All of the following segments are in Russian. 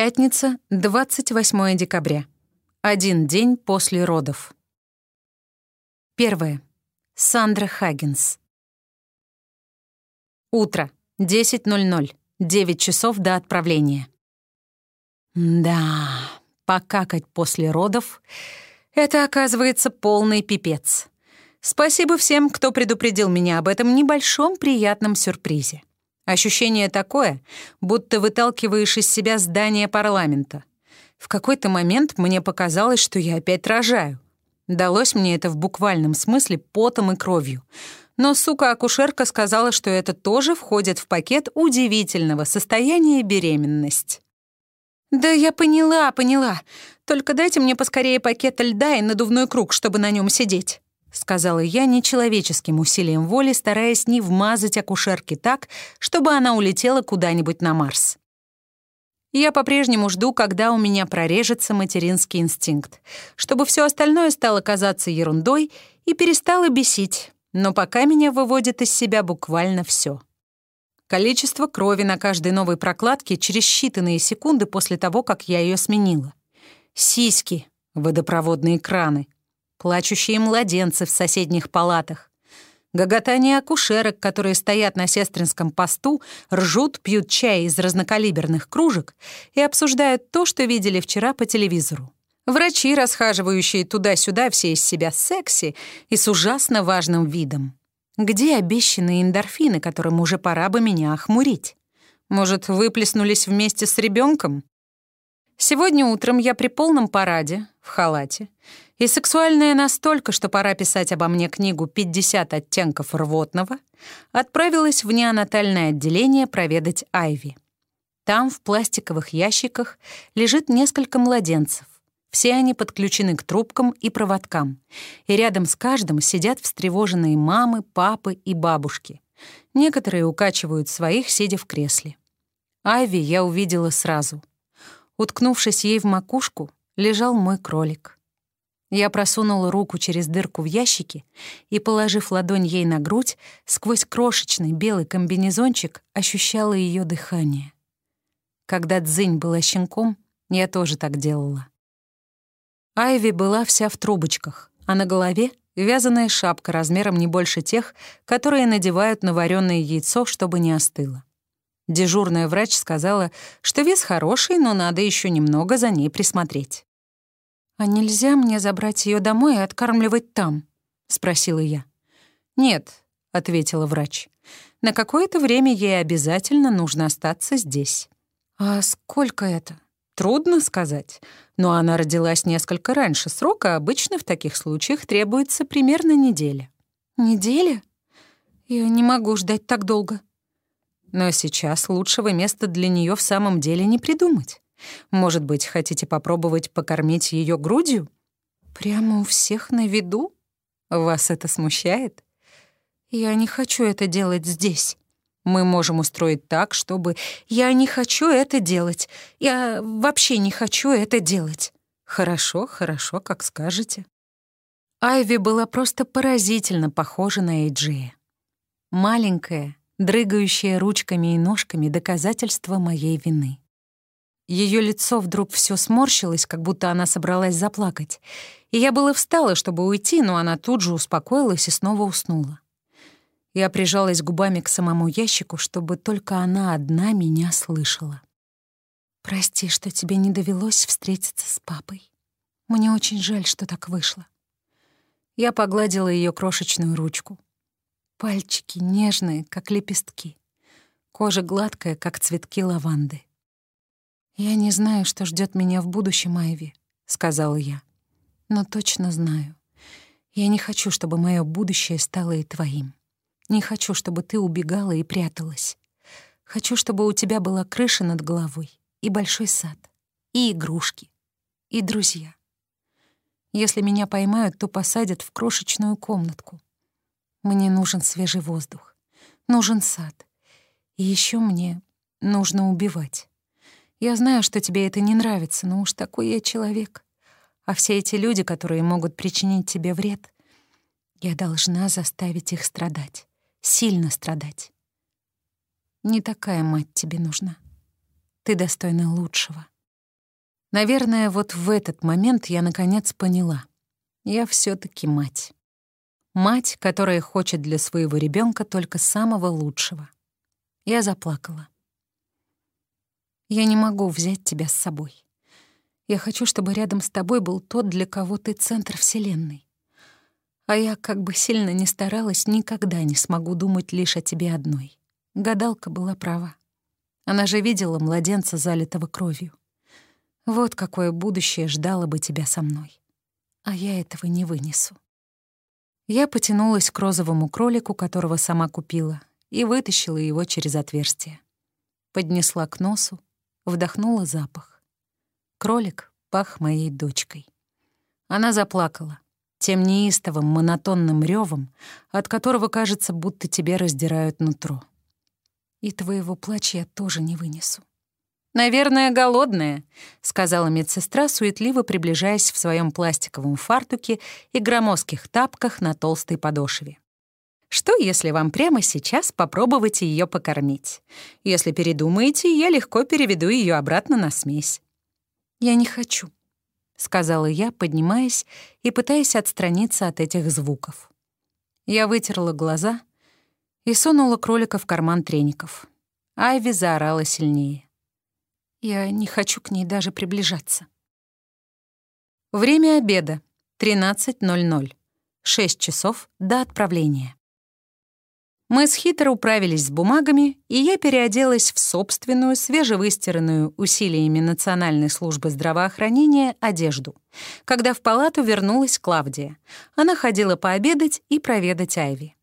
Пятница, 28 декабря. Один день после родов. Первое. Сандра Хаггинс. Утро. 10.00. 9 часов до отправления. Да, покакать после родов — это, оказывается, полный пипец. Спасибо всем, кто предупредил меня об этом небольшом приятном сюрпризе. Ощущение такое, будто выталкиваешь из себя здание парламента. В какой-то момент мне показалось, что я опять рожаю. Далось мне это в буквальном смысле потом и кровью. Но сука-акушерка сказала, что это тоже входит в пакет удивительного состояния беременность. «Да я поняла, поняла. Только дайте мне поскорее пакет льда и надувной круг, чтобы на нем сидеть». — сказала я нечеловеческим усилием воли, стараясь не вмазать акушерке так, чтобы она улетела куда-нибудь на Марс. Я по-прежнему жду, когда у меня прорежется материнский инстинкт, чтобы все остальное стало казаться ерундой и перестало бесить, но пока меня выводит из себя буквально все. Количество крови на каждой новой прокладке через считанные секунды после того, как я ее сменила. Сиськи, водопроводные краны — плачущие младенцы в соседних палатах, гоготание акушерок, которые стоят на сестринском посту, ржут, пьют чай из разнокалиберных кружек и обсуждают то, что видели вчера по телевизору. Врачи, расхаживающие туда-сюда все из себя секси и с ужасно важным видом. Где обещанные эндорфины, которым уже пора бы меня охмурить? Может, выплеснулись вместе с ребенком? Сегодня утром я при полном параде, в халате, и сексуальная настолько, что пора писать обо мне книгу «50 оттенков рвотного», отправилась в неонатальное отделение проведать Айви. Там, в пластиковых ящиках, лежит несколько младенцев. Все они подключены к трубкам и проводкам, и рядом с каждым сидят встревоженные мамы, папы и бабушки. Некоторые укачивают своих, сидя в кресле. Айви я увидела сразу. Уткнувшись ей в макушку, лежал мой кролик. Я просунула руку через дырку в ящике и, положив ладонь ей на грудь, сквозь крошечный белый комбинезончик ощущала ее дыхание. Когда Дзынь была щенком, я тоже так делала. Айви была вся в трубочках, а на голове — вязаная шапка размером не больше тех, которые надевают на вареное яйцо, чтобы не остыло. Дежурная врач сказала, что вес хороший, но надо еще немного за ней присмотреть. «А нельзя мне забрать ее домой и откармливать там?» — спросила я. «Нет», — ответила врач. «На какое-то время ей обязательно нужно остаться здесь». «А сколько это?» Трудно сказать, но она родилась несколько раньше срока, обычно в таких случаях требуется примерно неделя. Неделя? Я не могу ждать так долго. Но сейчас лучшего места для нее в самом деле не придумать. Может быть, хотите попробовать покормить ее грудью? Прямо у всех на виду? Вас это смущает? Я не хочу это делать здесь. Мы можем устроить так, чтобы... Я не хочу это делать. Я вообще не хочу это делать. Хорошо, хорошо, как скажете. Айви была просто поразительно похожа на Эйджея. Маленькая, дрыгающая ручками и ножками доказательство моей вины. Ее лицо вдруг все сморщилось, как будто она собралась заплакать. И я было встала, чтобы уйти, но она тут же успокоилась и снова уснула. Я прижалась губами к самому ящику, чтобы только она одна меня слышала. «Прости, что тебе не довелось встретиться с папой. Мне очень жаль, что так вышло». Я погладила ее крошечную ручку. Пальчики нежные, как лепестки. Кожа гладкая, как цветки лаванды. «Я не знаю, что ждет меня в будущем, Айви», — сказала я. «Но точно знаю. Я не хочу, чтобы мое будущее стало и твоим. Не хочу, чтобы ты убегала и пряталась. Хочу, чтобы у тебя была крыша над головой и большой сад, и игрушки, и друзья. Если меня поймают, то посадят в крошечную комнатку. Мне нужен свежий воздух, нужен сад. И еще мне нужно убивать. Я знаю, что тебе это не нравится, но уж такой я человек. А все эти люди, которые могут причинить тебе вред, я должна заставить их страдать, сильно страдать. Не такая мать тебе нужна. Ты достойна лучшего. Наверное, вот в этот момент я наконец поняла. Я все таки мать. Мать, которая хочет для своего ребенка только самого лучшего. Я заплакала. Я не могу взять тебя с собой. Я хочу, чтобы рядом с тобой был тот, для кого ты центр Вселенной. А я, как бы сильно ни старалась, никогда не смогу думать лишь о тебе одной. Гадалка была права. Она же видела младенца, залитого кровью. Вот какое будущее ждало бы тебя со мной. А я этого не вынесу. Я потянулась к розовому кролику, которого сама купила, и вытащила его через отверстие. Поднесла к носу, вдохнула запах. Кролик пах моей дочкой. Она заплакала, тем неистовым монотонным ревом, от которого кажется, будто тебе раздирают нутро. И твоего плача я тоже не вынесу. «Наверное, голодная», — сказала медсестра, суетливо приближаясь в своем пластиковом фартуке и громоздких тапках на толстой подошве. «Что, если вам прямо сейчас попробовать ее покормить? Если передумаете, я легко переведу ее обратно на смесь». «Я не хочу», — сказала я, поднимаясь и пытаясь отстраниться от этих звуков. Я вытерла глаза и сунула кролика в карман треников. Айви заорала сильнее. Я не хочу к ней даже приближаться. Время обеда — 13.00. 6 часов до отправления. Мы с Хитро управились с бумагами, и я переоделась в собственную, свежевыстиранную усилиями Национальной службы здравоохранения одежду, когда в палату вернулась Клавдия. Она ходила пообедать и проведать Айви.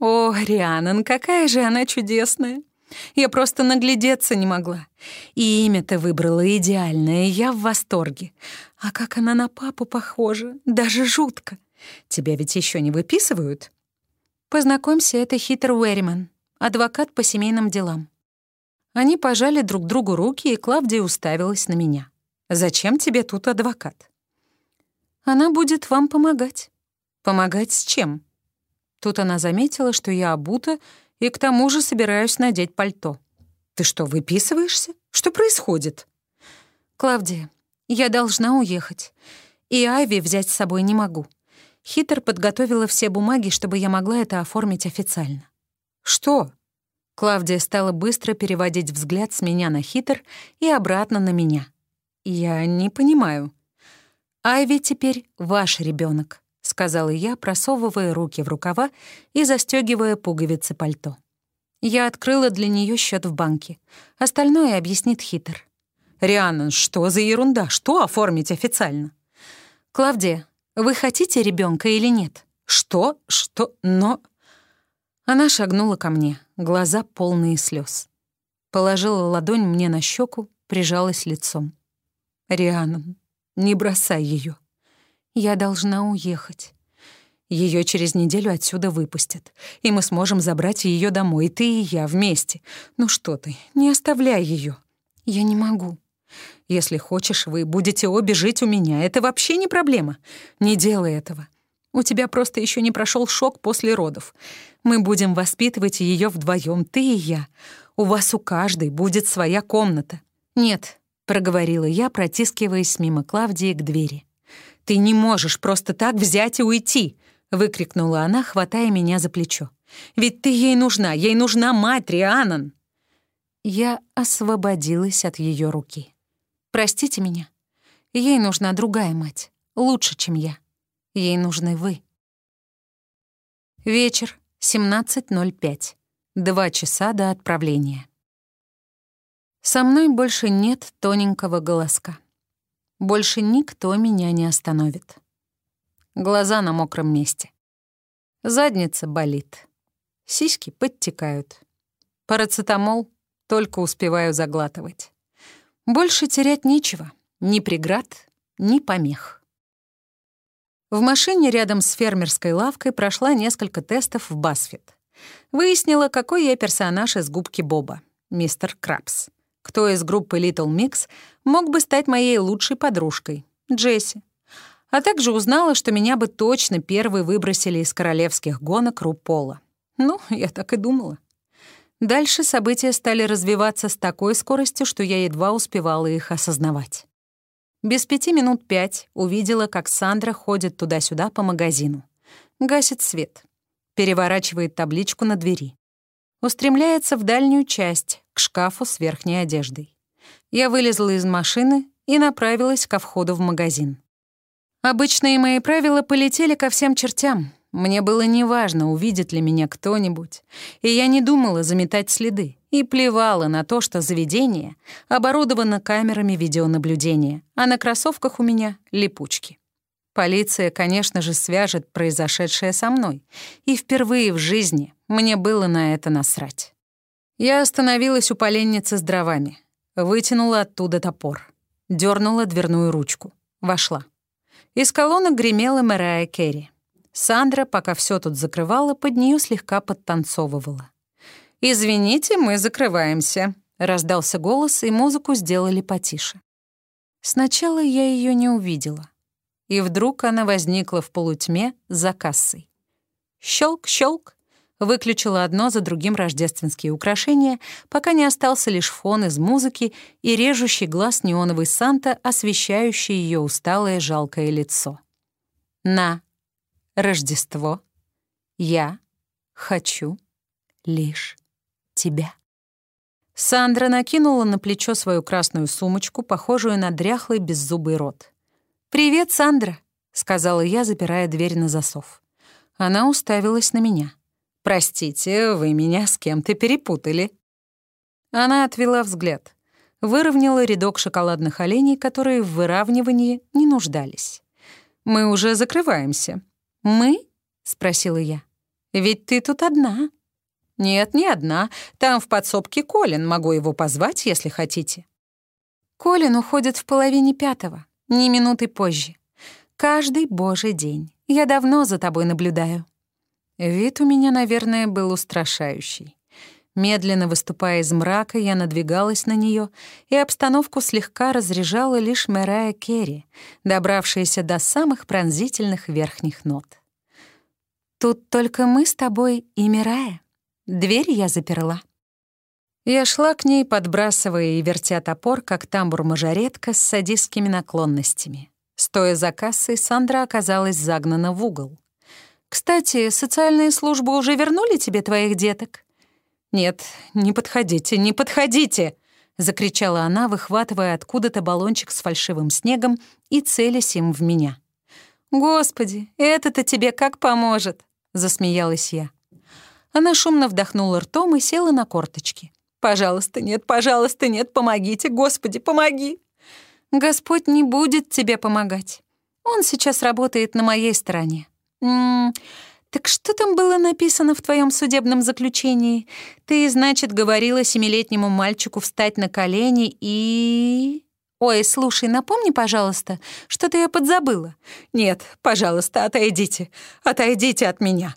«О, Рианан, какая же она чудесная!» Я просто наглядеться не могла. И имя-то выбрала идеальное, я в восторге. А как она на папу похожа, даже жутко. Тебя ведь еще не выписывают? Познакомься, это Хитер Уэриман, адвокат по семейным делам. Они пожали друг другу руки, и Клавдия уставилась на меня. «Зачем тебе тут адвокат?» «Она будет вам помогать». «Помогать с чем?» Тут она заметила, что я обута, и к тому же собираюсь надеть пальто. «Ты что, выписываешься? Что происходит?» «Клавдия, я должна уехать, и Айви взять с собой не могу. Хитер подготовила все бумаги, чтобы я могла это оформить официально. «Что?» Клавдия стала быстро переводить взгляд с меня на Хитер и обратно на меня. «Я не понимаю». «Айви теперь ваш ребенок, сказала я, просовывая руки в рукава и застегивая пуговицы пальто. Я открыла для нее счет в банке. Остальное объяснит Хитер. «Рианна, что за ерунда? Что оформить официально?» «Клавдия, вы хотите ребенка или нет? Что? Что? Но... Она шагнула ко мне, глаза полные слез. Положила ладонь мне на щеку, прижалась лицом. Риана, не бросай ее. Я должна уехать. Ее через неделю отсюда выпустят, и мы сможем забрать ее домой, ты и я вместе. Ну что ты, не оставляй ее. Я не могу. Если хочешь, вы будете обе жить у меня. Это вообще не проблема. Не делай этого. У тебя просто еще не прошел шок после родов. Мы будем воспитывать ее вдвоем, ты и я. У вас у каждой будет своя комната. Нет, проговорила я, протискиваясь мимо Клавдии к двери. Ты не можешь просто так взять и уйти, выкрикнула она, хватая меня за плечо. Ведь ты ей нужна, ей нужна мать Рианан. Я освободилась от ее руки. Простите меня. Ей нужна другая мать, лучше, чем я. Ей нужны вы. Вечер, 17.05. Два часа до отправления. Со мной больше нет тоненького голоска. Больше никто меня не остановит. Глаза на мокром месте. Задница болит. Сиськи подтекают. Парацетамол только успеваю заглатывать. Больше терять нечего. Ни преград, ни помех. В машине рядом с фермерской лавкой прошла несколько тестов в Басфит. Выяснила, какой я персонаж из губки Боба, мистер Крабс. Кто из группы Little Mix мог бы стать моей лучшей подружкой, Джесси. А также узнала, что меня бы точно первой выбросили из королевских гонок Рупола. Ну, я так и думала. Дальше события стали развиваться с такой скоростью, что я едва успевала их осознавать. Без пяти минут пять увидела, как Сандра ходит туда-сюда по магазину. Гасит свет. Переворачивает табличку на двери. Устремляется в дальнюю часть, к шкафу с верхней одеждой. Я вылезла из машины и направилась ко входу в магазин. Обычные мои правила полетели ко всем чертям. Мне было неважно, увидит ли меня кто-нибудь, и я не думала заметать следы, и плевала на то, что заведение оборудовано камерами видеонаблюдения, а на кроссовках у меня — липучки. Полиция, конечно же, свяжет произошедшее со мной, и впервые в жизни мне было на это насрать. Я остановилась у поленницы с дровами, вытянула оттуда топор, дернула дверную ручку, вошла. Из колонок гремела Мэрайя Керри. Сандра, пока все тут закрывала, под нее слегка подтанцовывала. «Извините, мы закрываемся», — раздался голос, и музыку сделали потише. Сначала я ее не увидела. И вдруг она возникла в полутьме за кассой. Щелк-щелк, выключила одно за другим рождественские украшения, пока не остался лишь фон из музыки и режущий глаз неоновый Санта, освещающий ее усталое жалкое лицо. На Рождество. Я хочу лишь тебя. Сандра накинула на плечо свою красную сумочку, похожую на дряхлый беззубый рот. «Привет, Сандра», — сказала я, запирая дверь на засов. Она уставилась на меня. «Простите, вы меня с кем-то перепутали». Она отвела взгляд, выровняла рядок шоколадных оленей, которые в выравнивании не нуждались. «Мы уже закрываемся. «Мы?» — спросила я. «Ведь ты тут одна». «Нет, не одна. Там в подсобке Колин. Могу его позвать, если хотите». Колин уходит в половине пятого, ни минуты позже. Каждый божий день. Я давно за тобой наблюдаю. Вид у меня, наверное, был устрашающий. Медленно выступая из мрака, я надвигалась на нее, и обстановку слегка разряжала лишь Мэрая Керри, добравшаяся до самых пронзительных верхних нот. «Тут только мы с тобой и Мирая. Дверь я заперла». Я шла к ней, подбрасывая и вертя топор, как тамбур-мажоретка с садистскими наклонностями. Стоя за кассой, Сандра оказалась загнана в угол. «Кстати, социальные службы уже вернули тебе твоих деток?» «Нет, не подходите, не подходите!» — закричала она, выхватывая откуда-то баллончик с фальшивым снегом и целясь им в меня. «Господи, это-то тебе как поможет!» — засмеялась я. Она шумно вдохнула ртом и села на корточки. «Пожалуйста, нет, пожалуйста, нет, помогите, Господи, помоги!» «Господь не будет тебе помогать. Он сейчас работает на моей стороне. М -м, «Так что там было написано в твоем судебном заключении? Ты, значит, говорила семилетнему мальчику встать на колени и...» «Ой, слушай, напомни, пожалуйста, что-то я подзабыла». «Нет, пожалуйста, отойдите, отойдите от меня».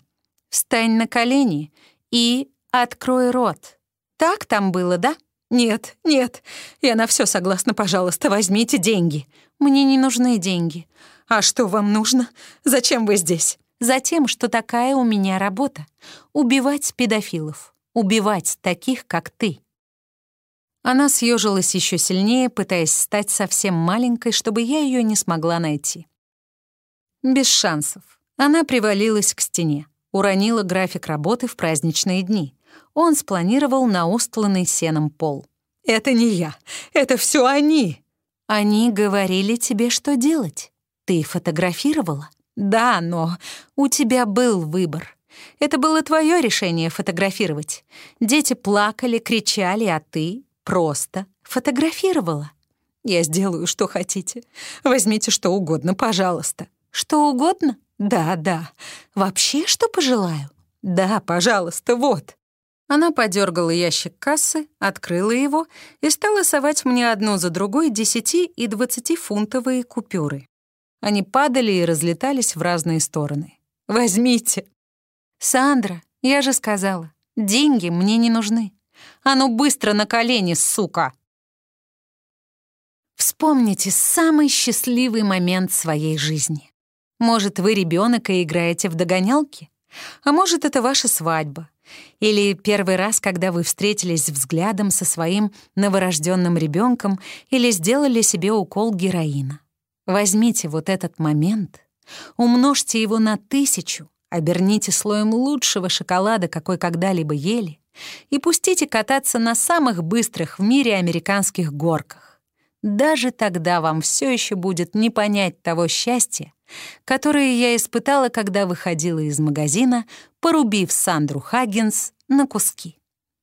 «Встань на колени и открой рот». Так там было, да?» «Нет, нет, я на все согласна, пожалуйста, возьмите деньги». «Мне не нужны деньги». «А что вам нужно? Зачем вы здесь?» Затем, что такая у меня работа — убивать педофилов, убивать таких, как ты. Она съежилась еще сильнее, пытаясь стать совсем маленькой, чтобы я ее не смогла найти. Без шансов. Она привалилась к стене, уронила график работы в праздничные дни. Он спланировал на устланный сеном пол. «Это не я, это все они!» «Они говорили тебе, что делать. Ты фотографировала. Да, но у тебя был выбор. Это было твое решение фотографировать. Дети плакали, кричали, а ты просто фотографировала. Я сделаю, что хотите. Возьмите что угодно, пожалуйста. Что угодно? Да, да. Вообще, что пожелаю? Да, пожалуйста, вот. Она подергала ящик кассы, открыла его и стала совать мне одну за другой десяти и двадцатифунтовые купюры. Они падали и разлетались в разные стороны. «Возьмите!» «Сандра, я же сказала, деньги мне не нужны. А ну быстро на колени, сука!» Вспомните самый счастливый момент своей жизни. Может, вы ребенок и играете в догонялки? А может, это ваша свадьба, Или первый раз, когда вы встретились взглядом со своим новорожденным ребенком или сделали себе укол героина. Возьмите вот этот момент, умножьте его на тысячу, оберните слоем лучшего шоколада, какой когда-либо ели, и пустите кататься на самых быстрых в мире американских горках. Даже тогда вам все еще будет не понять того счастья, которое я испытала, когда выходила из магазина, порубив Сандру Хаггинс на куски.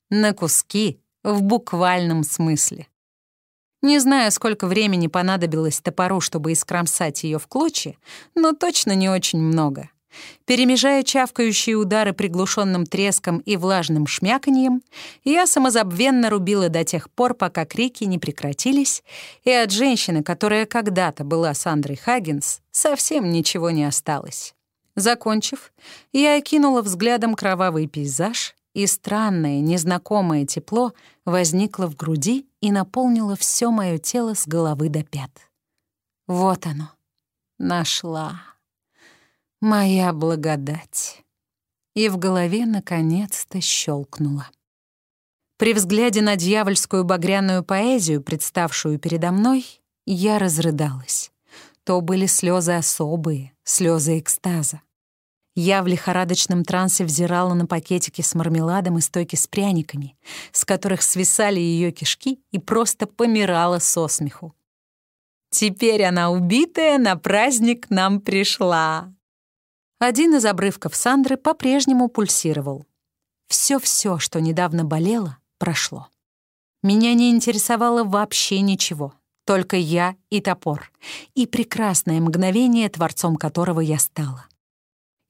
На куски в буквальном смысле. Не знаю, сколько времени понадобилось топору, чтобы искромсать ее в клочья, но точно не очень много. Перемежая чавкающие удары приглушенным треском и влажным шмяканьем, я самозабвенно рубила до тех пор, пока крики не прекратились, и от женщины, которая когда-то была Сандрой Хаггинс, совсем ничего не осталось. Закончив, я окинула взглядом кровавый пейзаж, и странное, незнакомое тепло возникло в груди и наполнило все мое тело с головы до пят. Вот оно. Нашла. Моя благодать. И в голове наконец-то щелкнула. При взгляде на дьявольскую багряную поэзию, представшую передо мной, я разрыдалась. То были слезы особые, слезы экстаза. Я в лихорадочном трансе взирала на пакетики с мармеладом и стойки с пряниками, с которых свисали ее кишки, и просто помирала со смеху. Теперь она убитая на праздник нам пришла. Один из обрывков Сандры по-прежнему пульсировал. Все-все, что недавно болело, прошло. Меня не интересовало вообще ничего, только я и топор, и прекрасное мгновение, творцом которого я стала.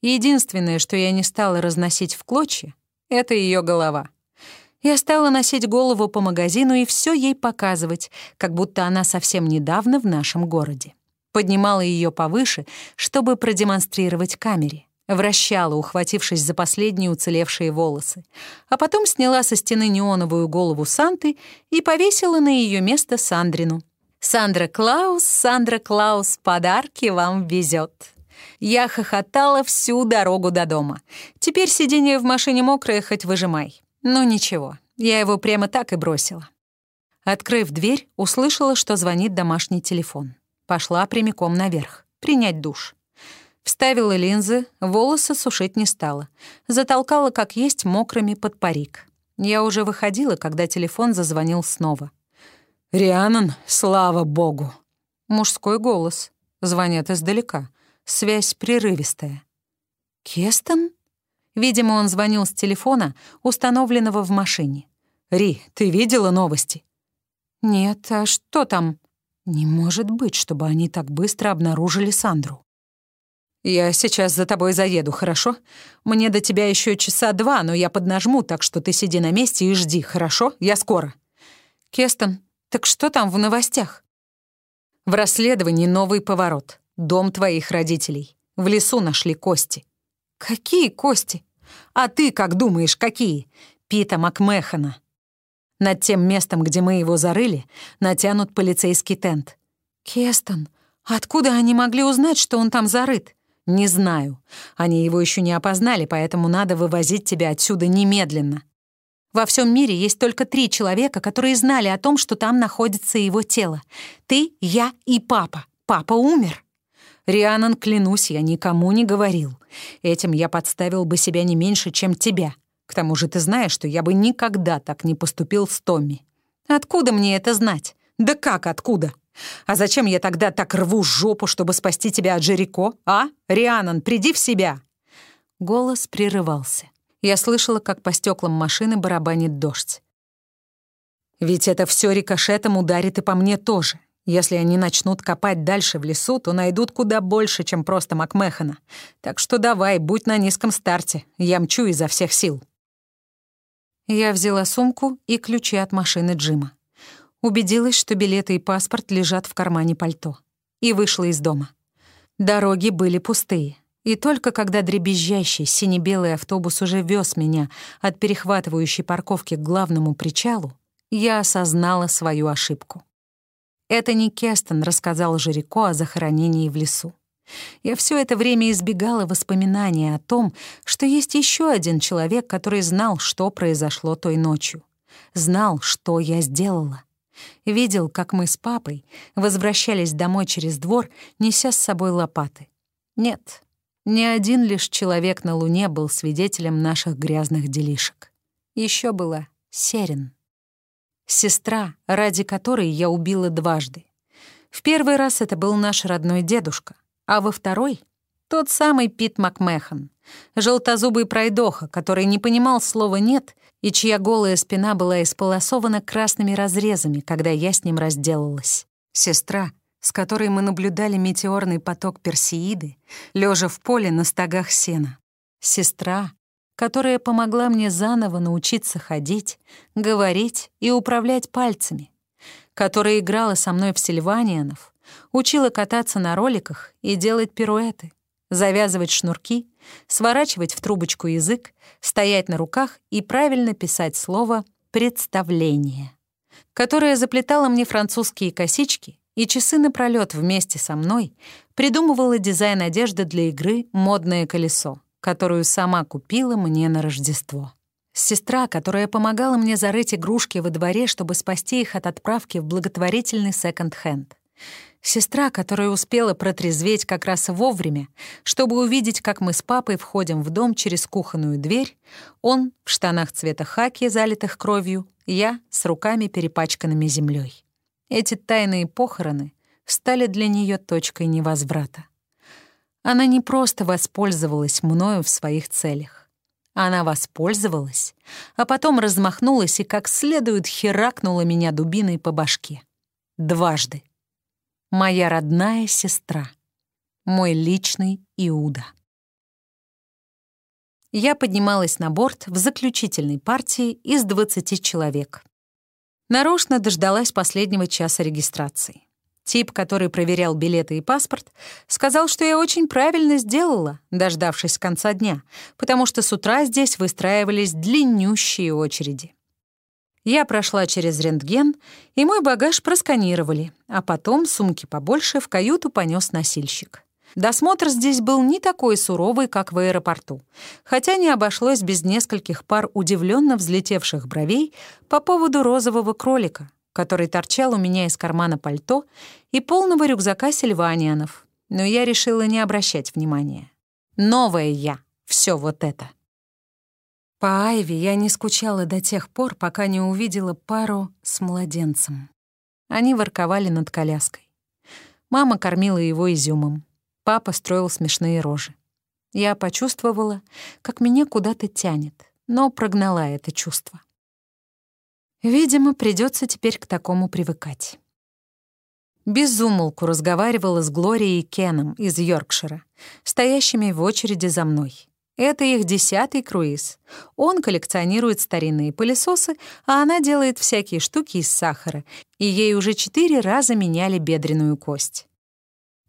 Единственное, что я не стала разносить в клочья, — это ее голова. Я стала носить голову по магазину и все ей показывать, как будто она совсем недавно в нашем городе поднимала ее повыше, чтобы продемонстрировать камере, вращала, ухватившись за последние уцелевшие волосы, а потом сняла со стены неоновую голову Санты и повесила на ее место Сандрину. «Сандра Клаус, Сандра Клаус, подарки вам везет». Я хохотала всю дорогу до дома. Теперь сиденье в машине мокрое, хоть выжимай. Но ничего, я его прямо так и бросила. Открыв дверь, услышала, что звонит домашний телефон. Пошла прямиком наверх, принять душ. Вставила линзы, волосы сушить не стала. Затолкала, как есть, мокрыми под парик. Я уже выходила, когда телефон зазвонил снова. «Рианон, слава богу!» Мужской голос. Звонят издалека. Связь прерывистая. «Кестон?» Видимо, он звонил с телефона, установленного в машине. «Ри, ты видела новости?» «Нет, а что там?» Не может быть, чтобы они так быстро обнаружили Сандру. «Я сейчас за тобой заеду, хорошо? Мне до тебя еще часа два, но я поднажму, так что ты сиди на месте и жди, хорошо? Я скоро». «Кестон, так что там в новостях?» «В расследовании новый поворот. Дом твоих родителей. В лесу нашли кости». «Какие кости?» «А ты как думаешь, какие?» «Пита Макмехана, над тем местом, где мы его зарыли, натянут полицейский тент. «Кестон, откуда они могли узнать, что он там зарыт?» «Не знаю. Они его еще не опознали, поэтому надо вывозить тебя отсюда немедленно». Во всем мире есть только три человека, которые знали о том, что там находится его тело. Ты, я и папа. Папа умер. Рианон, клянусь, я никому не говорил. Этим я подставил бы себя не меньше, чем тебя. К тому же ты знаешь, что я бы никогда так не поступил с Томми. Откуда мне это знать? Да как откуда? А зачем я тогда так рву жопу, чтобы спасти тебя от Жерико, а? Рианон, приди в себя!» Голос прерывался. Я слышала, как по стеклам машины барабанит дождь. «Ведь это все рикошетом ударит и по мне тоже. Если они начнут копать дальше в лесу, то найдут куда больше, чем просто Макмехана. Так что давай, будь на низком старте. Я мчу изо всех сил». Я взяла сумку и ключи от машины Джима. Убедилась, что билеты и паспорт лежат в кармане пальто. И вышла из дома. Дороги были пустые. И только когда дребезжащий сине-белый автобус уже вез меня от перехватывающей парковки к главному причалу, я осознала свою ошибку. Это не Кестон рассказал Жирико о захоронении в лесу. Я все это время избегала воспоминания о том, что есть еще один человек, который знал, что произошло той ночью. Знал, что я сделала. Видел, как мы с папой возвращались домой через двор, неся с собой лопаты. Нет, ни один лишь человек на Луне был свидетелем наших грязных делишек. Еще была Серин. Сестра, ради которой я убила дважды. В первый раз это был наш родной дедушка, а во второй — тот самый Пит Макмехан, желтозубый пройдоха, который не понимал слова «нет» и чья голая спина была исполосована красными разрезами, когда я с ним разделалась. Сестра, с которой мы наблюдали метеорный поток Персеиды, лежа в поле на стогах сена. Сестра, которая помогла мне заново научиться ходить, говорить и управлять пальцами, которая играла со мной в сильванианов, учила кататься на роликах и делать пируэты, завязывать шнурки, сворачивать в трубочку язык, стоять на руках и правильно писать слово «представление», которая заплетала мне французские косички и часы напролёт вместе со мной придумывала дизайн одежды для игры «Модное колесо», которую сама купила мне на Рождество. Сестра, которая помогала мне зарыть игрушки во дворе, чтобы спасти их от отправки в благотворительный секонд-хенд. Сестра, которая успела протрезветь как раз вовремя, чтобы увидеть, как мы с папой входим в дом через кухонную дверь, он в штанах цвета хаки, залитых кровью, я с руками, перепачканными землей. Эти тайные похороны стали для нее точкой невозврата. Она не просто воспользовалась мною в своих целях. Она воспользовалась, а потом размахнулась и как следует херакнула меня дубиной по башке. Дважды. Моя родная сестра. Мой личный Иуда. Я поднималась на борт в заключительной партии из 20 человек. Нарочно дождалась последнего часа регистрации. Тип, который проверял билеты и паспорт, сказал, что я очень правильно сделала, дождавшись конца дня, потому что с утра здесь выстраивались длиннющие очереди. Я прошла через рентген, и мой багаж просканировали, а потом сумки побольше в каюту понес носильщик. Досмотр здесь был не такой суровый, как в аэропорту, хотя не обошлось без нескольких пар удивленно взлетевших бровей по поводу розового кролика, который торчал у меня из кармана пальто, и полного рюкзака сильванианов, но я решила не обращать внимания. Новая я, все вот это. По Айве я не скучала до тех пор, пока не увидела пару с младенцем. Они ворковали над коляской. Мама кормила его изюмом. Папа строил смешные рожи. Я почувствовала, как меня куда-то тянет, но прогнала это чувство. Видимо, придется теперь к такому привыкать. Безумолку разговаривала с Глорией Кеном из Йоркшира, стоящими в очереди за мной. Это их десятый круиз. Он коллекционирует старинные пылесосы, а она делает всякие штуки из сахара, и ей уже четыре раза меняли бедренную кость.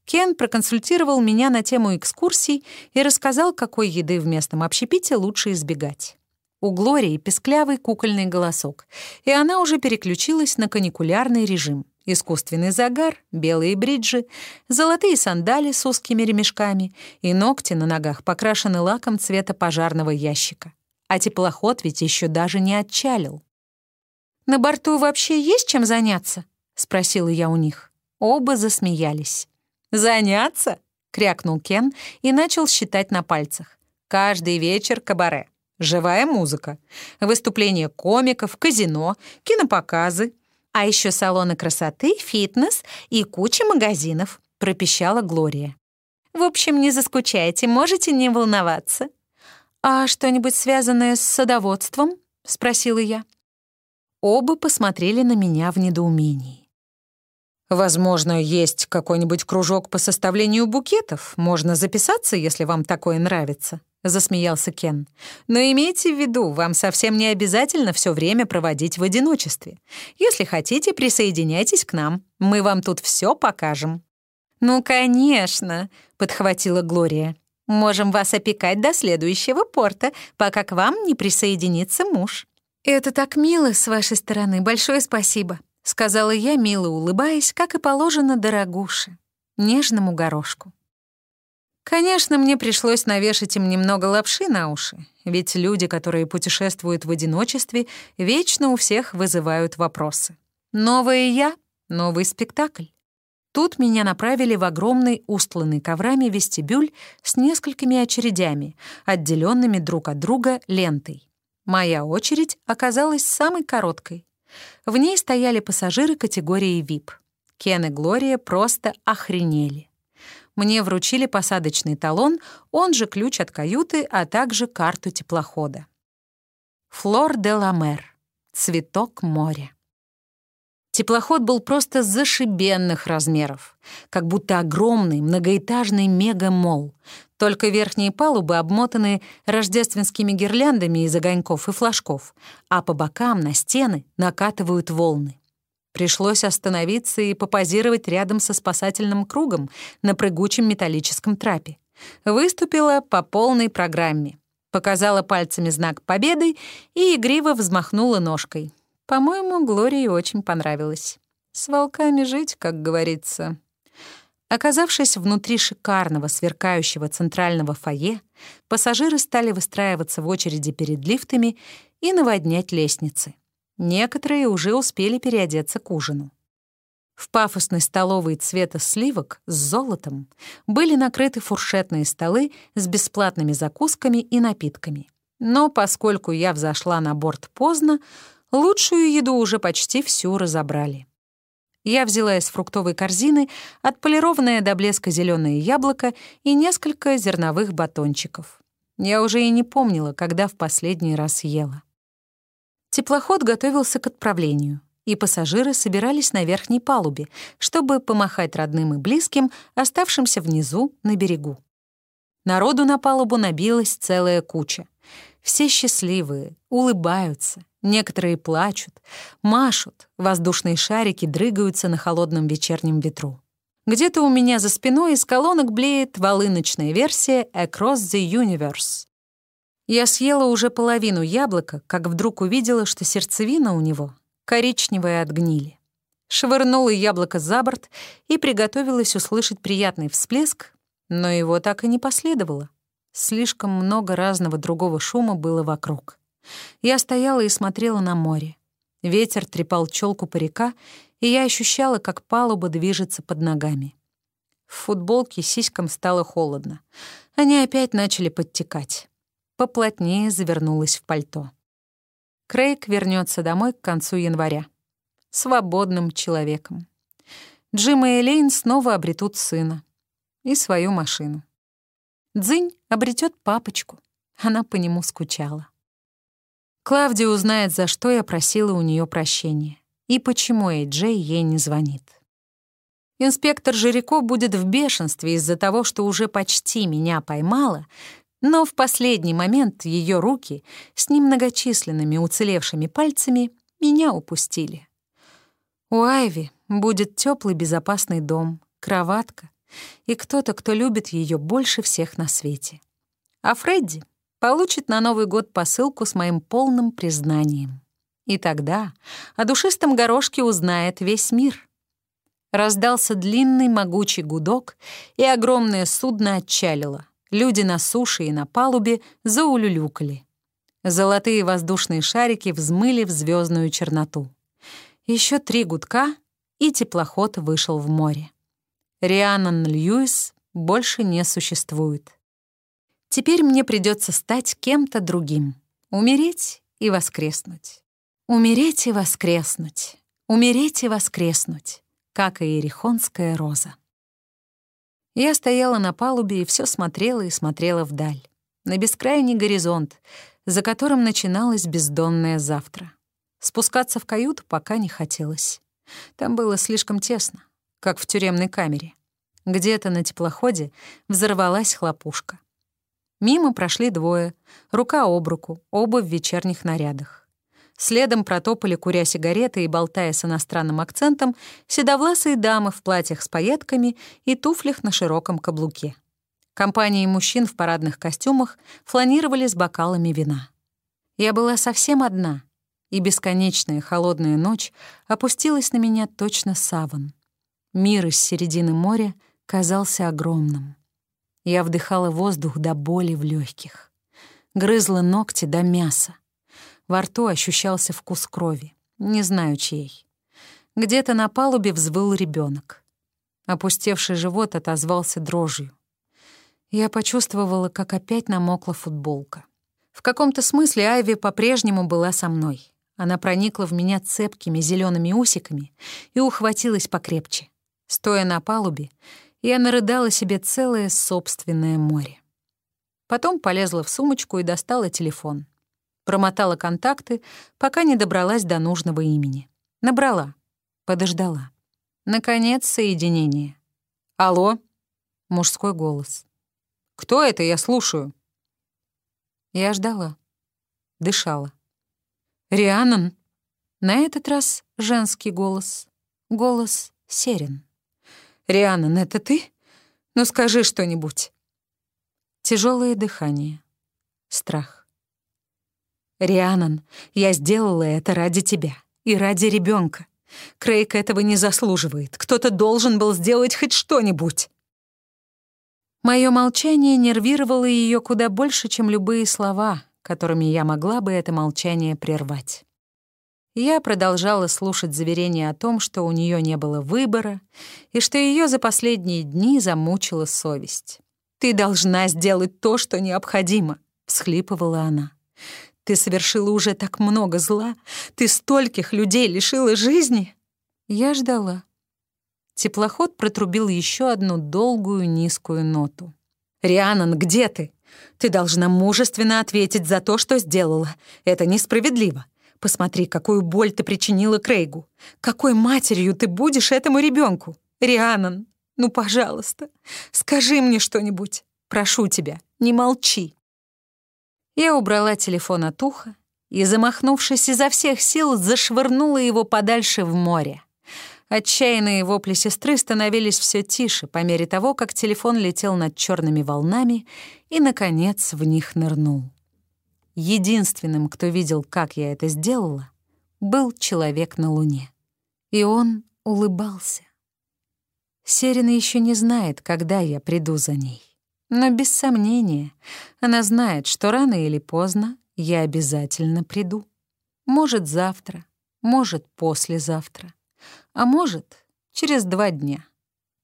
Кен проконсультировал меня на тему экскурсий и рассказал, какой еды в местном общепите лучше избегать. У Глории песклявый кукольный голосок, и она уже переключилась на каникулярный режим. Искусственный загар, белые бриджи, золотые сандали с узкими ремешками и ногти на ногах покрашены лаком цвета пожарного ящика. А теплоход ведь еще даже не отчалил. «На борту вообще есть чем заняться?» — спросила я у них. Оба засмеялись. «Заняться?» — крякнул Кен и начал считать на пальцах. «Каждый вечер кабаре живая музыка, выступления комиков, казино, кинопоказы, а еще салоны красоты, фитнес и куча магазинов», — пропищала Глория. «В общем, не заскучайте, можете не волноваться». «А что-нибудь связанное с садоводством?» — спросила я. Оба посмотрели на меня в недоумении. «Возможно, есть какой-нибудь кружок по составлению букетов. Можно записаться, если вам такое нравится», — засмеялся Кен. «Но имейте в виду, вам совсем не обязательно все время проводить в одиночестве. Если хотите, присоединяйтесь к нам. Мы вам тут все покажем». «Ну, конечно», — подхватила Глория. «Можем вас опекать до следующего порта, пока к вам не присоединится муж». «Это так мило с вашей стороны. Большое спасибо», — сказала я, мило улыбаясь, как и положено дорогуше, нежному горошку. Конечно, мне пришлось навешать им немного лапши на уши, ведь люди, которые путешествуют в одиночестве, вечно у всех вызывают вопросы. Новое я — новый спектакль. Тут меня направили в огромный устланный коврами вестибюль с несколькими очередями, отделенными друг от друга лентой. Моя очередь оказалась самой короткой. В ней стояли пассажиры категории VIP. Кен и Глория просто охренели. Мне вручили посадочный талон, он же ключ от каюты, а также карту теплохода. Флор де ла Мер. Цветок моря. Теплоход был просто зашибенных размеров, как будто огромный многоэтажный мега-мол. Только верхние палубы обмотаны рождественскими гирляндами из огоньков и флажков, а по бокам на стены накатывают волны. Пришлось остановиться и попозировать рядом со спасательным кругом на прыгучем металлическом трапе. Выступила по полной программе. Показала пальцами знак победы и игриво взмахнула ножкой. По-моему, Глории очень понравилось. С волками жить, как говорится. Оказавшись внутри шикарного сверкающего центрального фойе, пассажиры стали выстраиваться в очереди перед лифтами и наводнять лестницы. Некоторые уже успели переодеться к ужину. В пафосной столовой цвета сливок с золотом были накрыты фуршетные столы с бесплатными закусками и напитками. Но поскольку я взошла на борт поздно, Лучшую еду уже почти всю разобрали. Я взяла из фруктовой корзины отполированное до блеска зеленое яблоко и несколько зерновых батончиков. Я уже и не помнила, когда в последний раз ела. Теплоход готовился к отправлению, и пассажиры собирались на верхней палубе, чтобы помахать родным и близким, оставшимся внизу на берегу. Народу на палубу набилась целая куча. Все счастливые, улыбаются, некоторые плачут, машут, воздушные шарики дрыгаются на холодном вечернем ветру. Где-то у меня за спиной из колонок блеет волыночная версия «Across the Universe». Я съела уже половину яблока, как вдруг увидела, что сердцевина у него коричневая от гнили. Швырнула яблоко за борт и приготовилась услышать приятный всплеск, но его так и не последовало. Слишком много разного другого шума было вокруг. Я стояла и смотрела на море. Ветер трепал челку парика, и я ощущала, как палуба движется под ногами. В футболке сиськам стало холодно. Они опять начали подтекать. Поплотнее завернулась в пальто. Крейг вернется домой к концу января. Свободным человеком. Джим и Элейн снова обретут сына. И свою машину. Дзынь обретет папочку. Она по нему скучала. Клавдия узнает, за что я просила у нее прощения и почему Эйджей ей не звонит. Инспектор Жирико будет в бешенстве из-за того, что уже почти меня поймала, но в последний момент ее руки с немногочисленными уцелевшими пальцами меня упустили. У Айви будет теплый безопасный дом, кроватка, и кто-то, кто любит ее больше всех на свете. А Фредди получит на Новый год посылку с моим полным признанием. И тогда о душистом горошке узнает весь мир. Раздался длинный могучий гудок, и огромное судно отчалило. Люди на суше и на палубе заулюлюкали. Золотые воздушные шарики взмыли в звездную черноту. Еще три гудка, и теплоход вышел в море. Рианнан Льюис больше не существует. Теперь мне придется стать кем-то другим. Умереть и воскреснуть. Умереть и воскреснуть. Умереть и воскреснуть, как и ерехонская роза. Я стояла на палубе и все смотрела и смотрела вдаль, на бескрайний горизонт, за которым начиналось бездонное завтра. Спускаться в каюту пока не хотелось. Там было слишком тесно как в тюремной камере. Где-то на теплоходе взорвалась хлопушка. Мимо прошли двое, рука об руку, оба в вечерних нарядах. Следом протопали, куря сигареты и болтая с иностранным акцентом, седовласые дамы в платьях с пайетками и туфлях на широком каблуке. Компании мужчин в парадных костюмах фланировали с бокалами вина. Я была совсем одна, и бесконечная холодная ночь опустилась на меня точно саван. Мир из середины моря казался огромным. Я вдыхала воздух до боли в легких, грызла ногти до мяса. Во рту ощущался вкус крови, не знаю чьей. Где-то на палубе взвыл ребенок. Опустевший живот отозвался дрожью. Я почувствовала, как опять намокла футболка. В каком-то смысле Айви по-прежнему была со мной. Она проникла в меня цепкими зелеными усиками и ухватилась покрепче. Стоя на палубе, я нарыдала себе целое собственное море. Потом полезла в сумочку и достала телефон. Промотала контакты, пока не добралась до нужного имени. Набрала. Подождала. Наконец, соединение. «Алло?» — мужской голос. «Кто это? Я слушаю». Я ждала. Дышала. «Рианон?» На этот раз женский голос. Голос Серен. «Рианон, это ты? Ну скажи что-нибудь». Тяжелое дыхание. Страх. «Рианон, я сделала это ради тебя и ради ребенка. Крейг этого не заслуживает. Кто-то должен был сделать хоть что-нибудь». Мое молчание нервировало ее куда больше, чем любые слова, которыми я могла бы это молчание прервать. Я продолжала слушать заверения о том, что у нее не было выбора и что ее за последние дни замучила совесть. «Ты должна сделать то, что необходимо», — всхлипывала она. «Ты совершила уже так много зла, ты стольких людей лишила жизни». Я ждала. Теплоход протрубил еще одну долгую низкую ноту. «Рианон, где ты? Ты должна мужественно ответить за то, что сделала. Это несправедливо. Посмотри, какую боль ты причинила Крейгу. Какой матерью ты будешь этому ребенку, Рианон, ну, пожалуйста, скажи мне что-нибудь. Прошу тебя, не молчи». Я убрала телефон от уха и, замахнувшись изо всех сил, зашвырнула его подальше в море. Отчаянные вопли сестры становились все тише по мере того, как телефон летел над черными волнами и, наконец, в них нырнул. Единственным, кто видел, как я это сделала, был человек на Луне. И он улыбался. Серина еще не знает, когда я приду за ней. Но без сомнения, она знает, что рано или поздно я обязательно приду. Может, завтра, может, послезавтра а может, через два дня.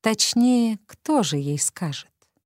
Точнее, кто же ей скажет?